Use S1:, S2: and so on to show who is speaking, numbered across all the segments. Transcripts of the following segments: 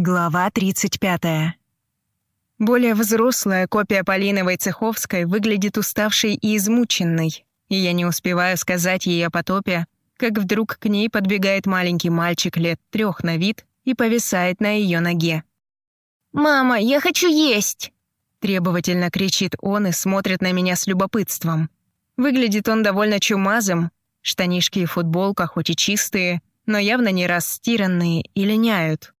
S1: Глава 35. Более взрослая копия Полины Войцеховской выглядит уставшей и измученной, и я не успеваю сказать ей о потопе, как вдруг к ней подбегает маленький мальчик лет трех на вид и повисает на ее ноге.
S2: «Мама, я хочу есть!»
S1: Требовательно кричит он и смотрит на меня с любопытством. Выглядит он довольно чумазым, штанишки и футболка хоть и чистые, но явно не раз стиранные и линяют.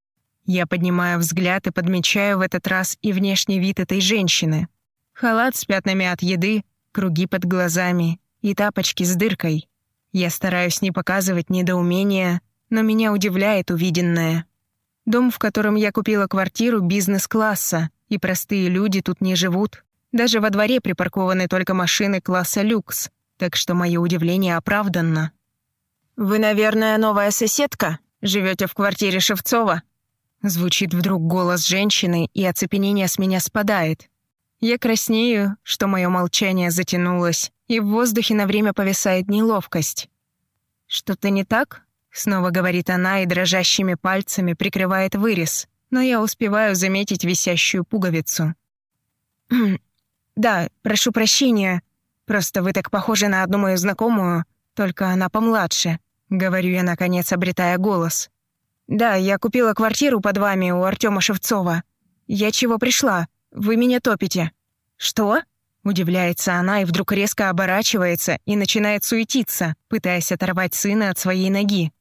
S1: Я поднимаю взгляд и подмечаю в этот раз и внешний вид этой женщины. Халат с пятнами от еды, круги под глазами и тапочки с дыркой. Я стараюсь не показывать недоумения, но меня удивляет увиденное. Дом, в котором я купила квартиру бизнес-класса, и простые люди тут не живут. Даже во дворе припаркованы только машины класса люкс, так что мое удивление оправданно.
S2: «Вы, наверное, новая соседка? Живете в квартире Шевцова?»
S1: Звучит вдруг голос женщины, и оцепенение с меня спадает. Я краснею, что мое молчание затянулось, и в воздухе на время повисает неловкость. «Что-то не так?» — снова говорит она и дрожащими пальцами прикрывает вырез, но я успеваю заметить висящую пуговицу. «Да, прошу прощения. Просто вы так похожи на одну мою знакомую, только она помладше», — говорю я, наконец, обретая голос. «Да, я купила квартиру под вами у Артема Шевцова. Я чего пришла? Вы меня топите». «Что?» Удивляется она и вдруг резко оборачивается и начинает суетиться, пытаясь оторвать сына от своей ноги.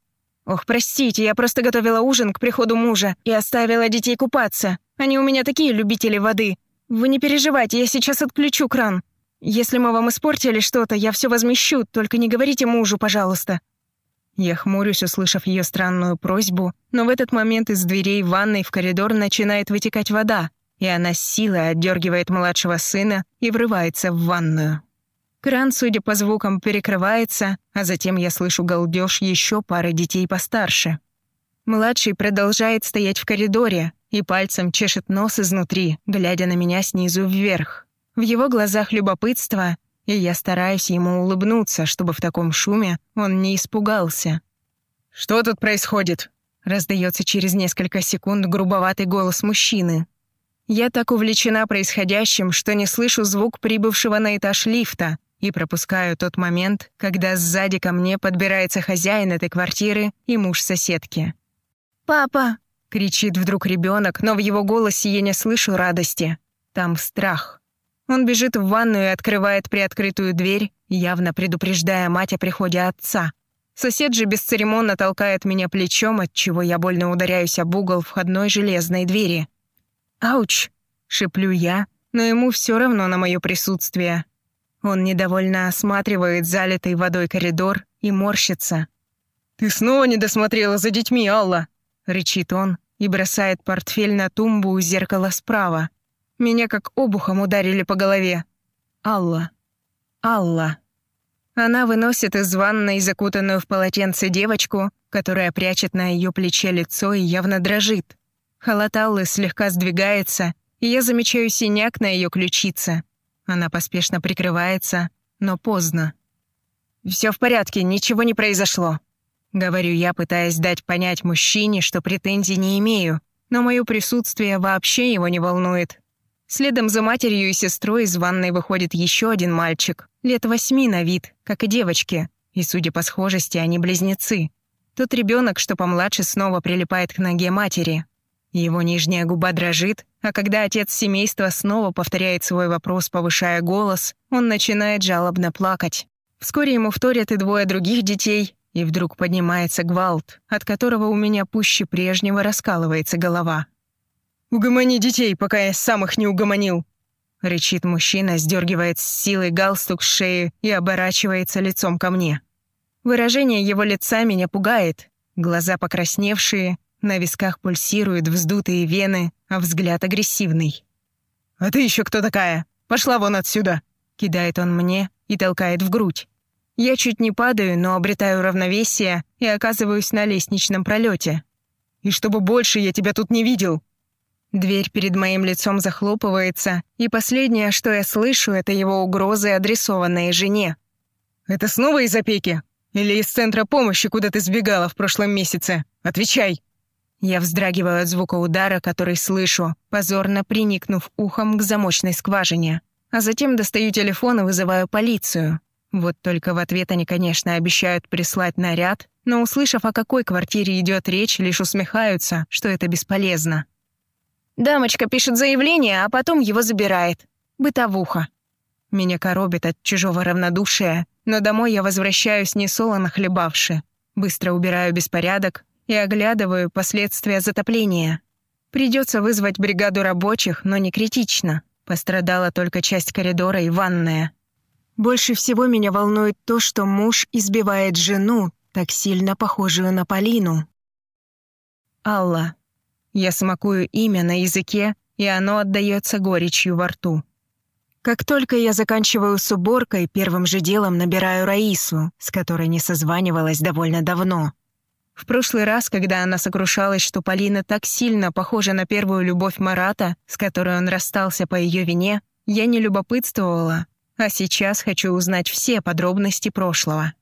S1: «Ох, простите, я просто готовила ужин к приходу мужа и оставила детей купаться. Они у меня такие любители воды. Вы не переживайте, я сейчас отключу кран. Если мы вам испортили что-то, я все возмещу, только не говорите мужу, пожалуйста». Я хмурюсь, услышав ее странную просьбу, но в этот момент из дверей ванной в коридор начинает вытекать вода, и она с силой отдергивает младшего сына и врывается в ванную. Кран, судя по звукам, перекрывается, а затем я слышу галдеж еще пары детей постарше. Младший продолжает стоять в коридоре и пальцем чешет нос изнутри, глядя на меня снизу вверх. В его глазах любопытство, и я стараюсь ему улыбнуться, чтобы в таком шуме он не испугался. «Что тут происходит?» — раздается через несколько секунд грубоватый голос мужчины. Я так увлечена происходящим, что не слышу звук прибывшего на этаж лифта и пропускаю тот момент, когда сзади ко мне подбирается хозяин этой квартиры и муж соседки.
S2: «Папа!»
S1: — кричит вдруг ребенок, но в его голосе я не слышу радости. Там страх. Он бежит в ванную и открывает приоткрытую дверь, явно предупреждая мать о приходе отца. Сосед же бесцеремонно толкает меня плечом, от чего я больно ударяюсь об угол входной железной двери. «Ауч!» — шеплю я, но ему все равно на мое присутствие. Он недовольно осматривает залитый водой коридор и морщится. «Ты снова не досмотрела за детьми, Алла!» — рычит он и бросает портфель на тумбу у зеркала справа. Меня как обухом ударили по голове. Алла. Алла. Она выносит из ванной закутанную в полотенце девочку, которая прячет на ее плече лицо и явно дрожит. Халат Аллы слегка сдвигается, и я замечаю синяк на ее ключице. Она поспешно прикрывается, но поздно. Все в порядке, ничего не произошло», — говорю я, пытаясь дать понять мужчине, что претензий не имею, но мое присутствие вообще его не волнует. Следом за матерью и сестрой из ванной выходит еще один мальчик, лет восьми на вид, как и девочки, и, судя по схожести, они близнецы. Тот ребенок, что помладше, снова прилипает к ноге матери. Его нижняя губа дрожит, а когда отец семейства снова повторяет свой вопрос, повышая голос, он начинает жалобно плакать. Вскоре ему вторят и двое других детей, и вдруг поднимается гвалт, от которого у меня пуще прежнего раскалывается голова. «Угомони детей, пока я сам их не угомонил!» Рычит мужчина, сдергивает с силой галстук с шеи и оборачивается лицом ко мне. Выражение его лица меня пугает. Глаза покрасневшие, на висках пульсируют вздутые вены, а взгляд агрессивный. «А ты еще кто такая? Пошла вон отсюда!» Кидает он мне и толкает в грудь. Я чуть не падаю, но обретаю равновесие и оказываюсь на лестничном пролете. «И чтобы больше я тебя тут не видел!» Дверь перед моим лицом захлопывается, и последнее, что я слышу, это его угрозы, адресованные жене. «Это снова из опеки? Или из центра помощи, куда ты сбегала в прошлом месяце? Отвечай!» Я вздрагиваю от звука удара, который слышу, позорно приникнув ухом к замочной скважине. А затем достаю телефон и вызываю полицию. Вот только в ответ они, конечно, обещают прислать наряд, но, услышав, о какой квартире идет речь, лишь усмехаются, что это бесполезно.
S2: Дамочка пишет заявление, а потом его забирает. Бытовуха.
S1: Меня коробит от чужого равнодушия, но домой я возвращаюсь не солоно хлебавши. Быстро убираю беспорядок и оглядываю последствия затопления. Придется вызвать бригаду рабочих, но не критично. Пострадала только часть коридора и ванная. Больше всего меня волнует то, что муж избивает жену, так сильно похожую на Полину. Алла. Я смакую имя на языке, и оно отдаётся горечью во рту. Как только я заканчиваю с уборкой, первым же делом набираю Раису, с которой не созванивалась довольно давно. В прошлый раз, когда она сокрушалась, что Полина так сильно похожа на первую любовь Марата, с которой он расстался по ее вине, я не любопытствовала, а сейчас хочу узнать все подробности прошлого.